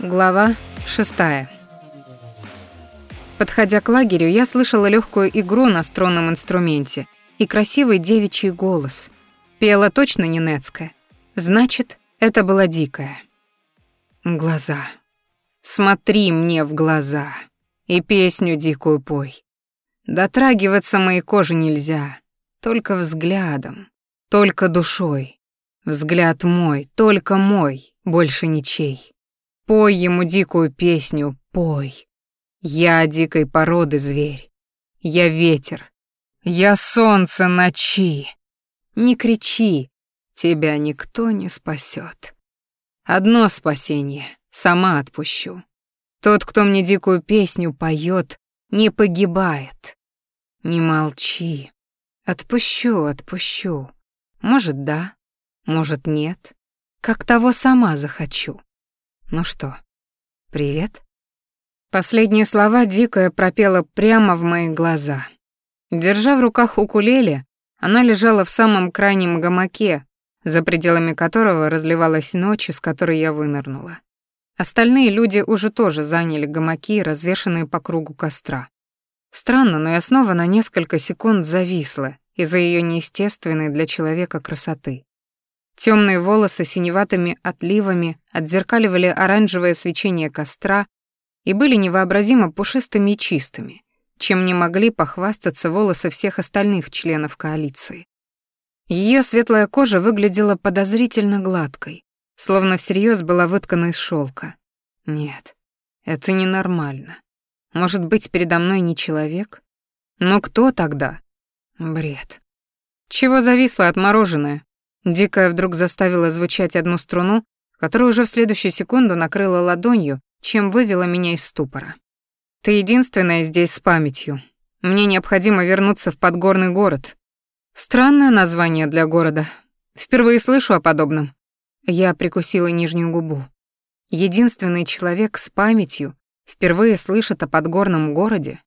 Глава шестая. Подходя к лагерю, я слышала легкую игру на струнном инструменте и красивый девичий голос. Пела точно не Нецкая. Значит, это была дикая. Глаза. Смотри мне в глаза и песню дикую пой. Дотрагиваться моей кожи нельзя, только взглядом, только душой. Взгляд мой, только мой, больше ничей. Пой ему дикую песню, пой. Я дикой породы зверь. Я ветер. Я солнце ночи. Не кричи, тебя никто не спасет. Одно спасение — сама отпущу. Тот, кто мне дикую песню поет, не погибает. Не молчи. Отпущу, отпущу. Может, да, может, нет. Как того сама захочу. Ну что, привет? Последние слова дикая пропела прямо в мои глаза. Держа в руках укулеле, она лежала в самом крайнем гамаке, за пределами которого разливалась ночь, из которой я вынырнула. Остальные люди уже тоже заняли гамаки, развешанные по кругу костра. Странно, но я снова на несколько секунд зависла из-за ее неестественной для человека красоты. Темные волосы синеватыми отливами отзеркаливали оранжевое свечение костра и были невообразимо пушистыми и чистыми, чем не могли похвастаться волосы всех остальных членов коалиции. Ее светлая кожа выглядела подозрительно гладкой, словно всерьез была выткана из шелка. Нет, это ненормально. Может быть, передо мной не человек? Но кто тогда? Бред. Чего зависло отмороженное? Дикая вдруг заставила звучать одну струну, которую уже в следующую секунду накрыла ладонью, чем вывела меня из ступора. «Ты единственная здесь с памятью. Мне необходимо вернуться в подгорный город». Странное название для города. Впервые слышу о подобном. Я прикусила нижнюю губу. Единственный человек с памятью впервые слышит о подгорном городе?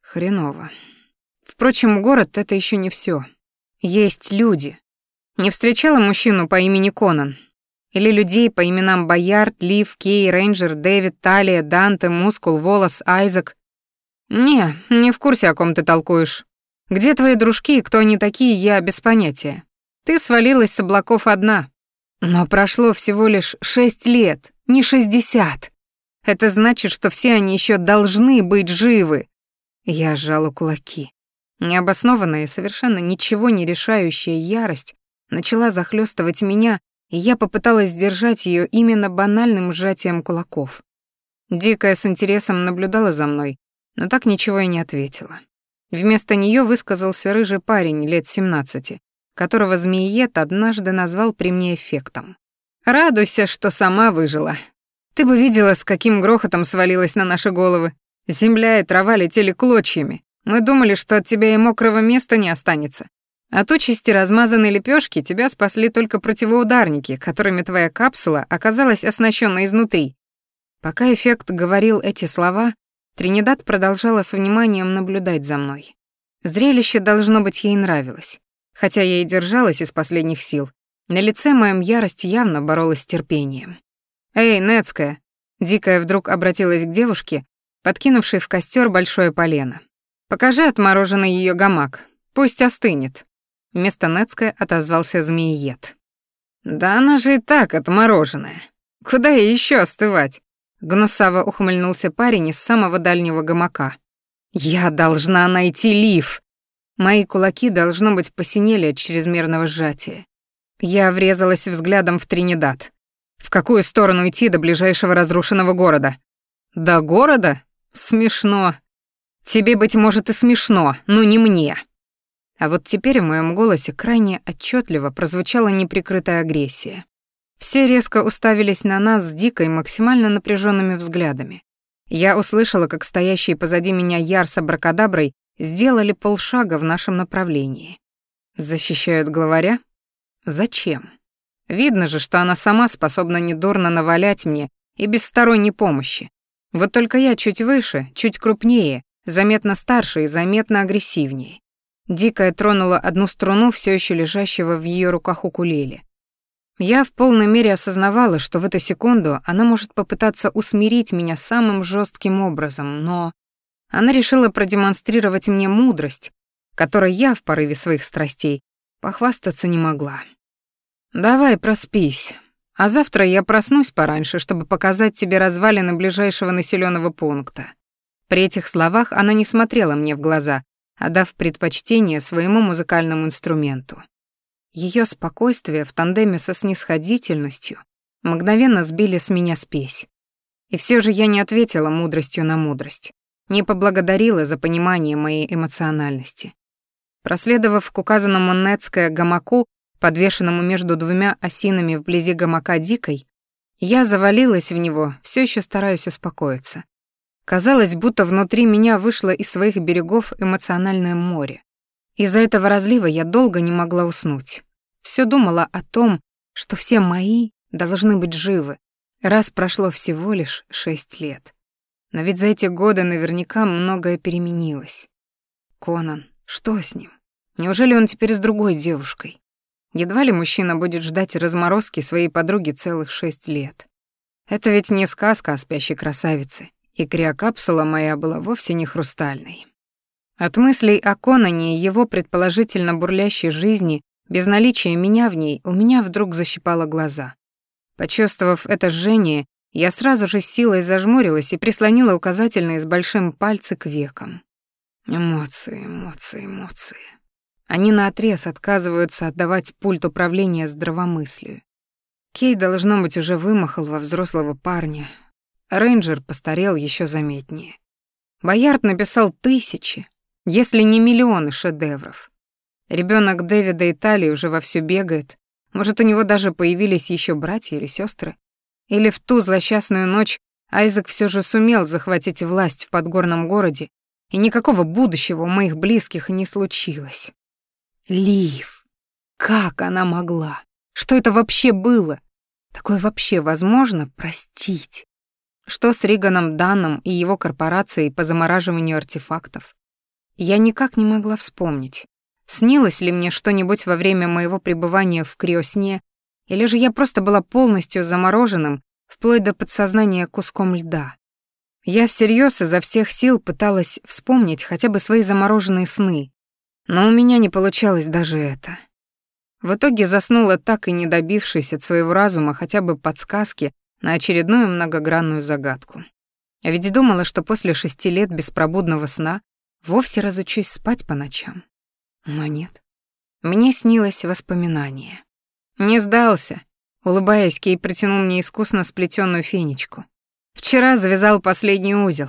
Хреново. Впрочем, город — это еще не все. Есть люди, не встречала мужчину по имени Конан? Или людей по именам Боярд, Лив, Кей, Рейнджер, Дэвид, Талия, Данте, Мускул, Волос, Айзек? Не, не в курсе, о ком ты толкуешь. Где твои дружки и кто они такие, я без понятия. Ты свалилась с облаков одна. Но прошло всего лишь шесть лет, не шестьдесят. Это значит, что все они еще должны быть живы. Я сжала кулаки. Необоснованная и совершенно ничего не решающая ярость начала захлестывать меня, и я попыталась сдержать ее именно банальным сжатием кулаков. Дикая с интересом наблюдала за мной, но так ничего и не ответила. Вместо нее высказался рыжий парень лет 17, которого змеиет однажды назвал при мне эффектом. «Радуйся, что сама выжила. Ты бы видела, с каким грохотом свалилась на наши головы. Земля и трава летели клочьями. Мы думали, что от тебя и мокрого места не останется. От участи размазанной лепешки тебя спасли только противоударники, которыми твоя капсула оказалась оснащена изнутри. Пока эффект говорил эти слова, Тринидад продолжала с вниманием наблюдать за мной. Зрелище, должно быть, ей нравилось. Хотя я и держалась из последних сил, на лице моем ярость явно боролась с терпением. «Эй, Нецкая!» Дикая вдруг обратилась к девушке, подкинувшей в костер большое полено. «Покажи отмороженный ее гамак, пусть остынет». Вместо Нецкая отозвался змеиед. «Да она же и так отмороженная. Куда ей еще остывать?» Гнусаво ухмыльнулся парень из самого дальнего гамака. «Я должна найти лиф!» Мои кулаки, должно быть, посинели от чрезмерного сжатия. Я врезалась взглядом в Тринидад. В какую сторону идти до ближайшего разрушенного города? До города? Смешно. Тебе, быть может, и смешно, но не мне. А вот теперь в моем голосе крайне отчетливо прозвучала неприкрытая агрессия. Все резко уставились на нас с дикой, максимально напряженными взглядами. Я услышала, как стоящие позади меня Ярса Бракадаброй сделали полшага в нашем направлении. Защищают главаря? Зачем? Видно же, что она сама способна недурно навалять мне и без сторонней помощи. Вот только я чуть выше, чуть крупнее, заметно старше и заметно агрессивнее. Дикая тронула одну струну, все еще лежащего в ее руках укулеле. Я в полной мере осознавала, что в эту секунду она может попытаться усмирить меня самым жестким образом, но она решила продемонстрировать мне мудрость, которой я в порыве своих страстей похвастаться не могла. «Давай проспись, а завтра я проснусь пораньше, чтобы показать тебе развалины ближайшего населенного пункта». При этих словах она не смотрела мне в глаза, отдав предпочтение своему музыкальному инструменту. Ее спокойствие в тандеме со снисходительностью мгновенно сбили с меня спесь. И все же я не ответила мудростью на мудрость, не поблагодарила за понимание моей эмоциональности. Проследовав к указанному Нетское гамаку, подвешенному между двумя осинами вблизи гамака дикой, я завалилась в него, все еще стараясь успокоиться. Казалось, будто внутри меня вышло из своих берегов эмоциональное море. Из-за этого разлива я долго не могла уснуть. Все думала о том, что все мои должны быть живы, раз прошло всего лишь шесть лет. Но ведь за эти годы наверняка многое переменилось. Конан, что с ним? Неужели он теперь с другой девушкой? Едва ли мужчина будет ждать разморозки своей подруги целых шесть лет. Это ведь не сказка о спящей красавице, и криокапсула моя была вовсе не хрустальной. От мыслей о Конане и его предположительно бурлящей жизни без наличия меня в ней у меня вдруг защипало глаза. Почувствовав это жжение, я сразу же с силой зажмурилась и прислонила указательные с большим пальцы к векам. Эмоции, эмоции, эмоции. Они наотрез отказываются отдавать пульт управления здравомыслию. Кей, должно быть, уже вымахал во взрослого парня. Рейнджер постарел еще заметнее. Боярд написал тысячи, если не миллионы шедевров. Ребенок Дэвида и Тали уже вовсю бегает. Может, у него даже появились еще братья или сестры. Или в ту злосчастную ночь Айзек все же сумел захватить власть в подгорном городе, и никакого будущего у моих близких не случилось. Лив. Как она могла? Что это вообще было? Такое вообще возможно простить? Что с Риганом Данном и его корпорацией по замораживанию артефактов? Я никак не могла вспомнить. Снилось ли мне что-нибудь во время моего пребывания в криосне, или же я просто была полностью замороженным, вплоть до подсознания куском льда. Я всерьез изо всех сил пыталась вспомнить хотя бы свои замороженные сны, но у меня не получалось даже это. В итоге заснула так и не добившись от своего разума хотя бы подсказки на очередную многогранную загадку. А ведь думала, что после шести лет беспробудного сна вовсе разучусь спать по ночам. Но нет. Мне снилось воспоминание. Не сдался. Улыбаясь, Кей протянул мне искусно сплетенную фенечку. Вчера завязал последний узел.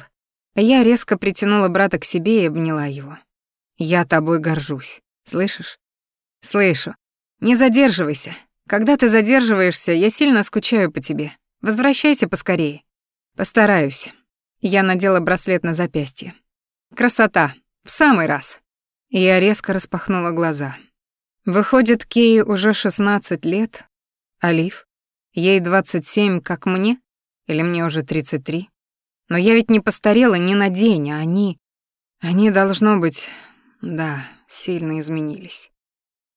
Я резко притянула брата к себе и обняла его. Я тобой горжусь. Слышишь? Слышу. Не задерживайся. Когда ты задерживаешься, я сильно скучаю по тебе. Возвращайся поскорее. Постараюсь. Я надела браслет на запястье. Красота. В самый раз. Я резко распахнула глаза. Выходит, Кей уже 16 лет, а Лив? Ей 27, как мне? Или мне уже 33? Но я ведь не постарела ни на день, а они... Они, должно быть, да, сильно изменились.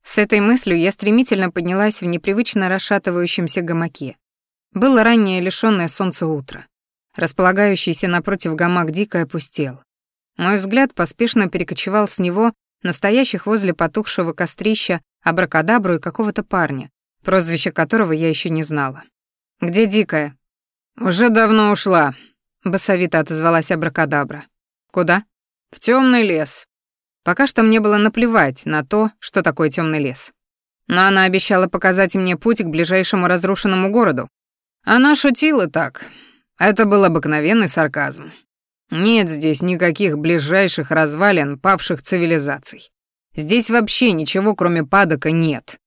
С этой мыслью я стремительно поднялась в непривычно расшатывающемся гамаке. Было раннее лишённое солнца утро. Располагающийся напротив гамак дико опустел. Мой взгляд поспешно перекочевал с него настоящих возле потухшего кострища абракадабру и какого-то парня, прозвище которого я еще не знала. «Где Дикая?» «Уже давно ушла», — басовито отозвалась абракадабра. «Куда?» «В темный лес». Пока что мне было наплевать на то, что такое темный лес. Но она обещала показать мне путь к ближайшему разрушенному городу. Она шутила так. Это был обыкновенный сарказм. Нет здесь никаких ближайших развалин павших цивилизаций. Здесь вообще ничего, кроме падока, нет.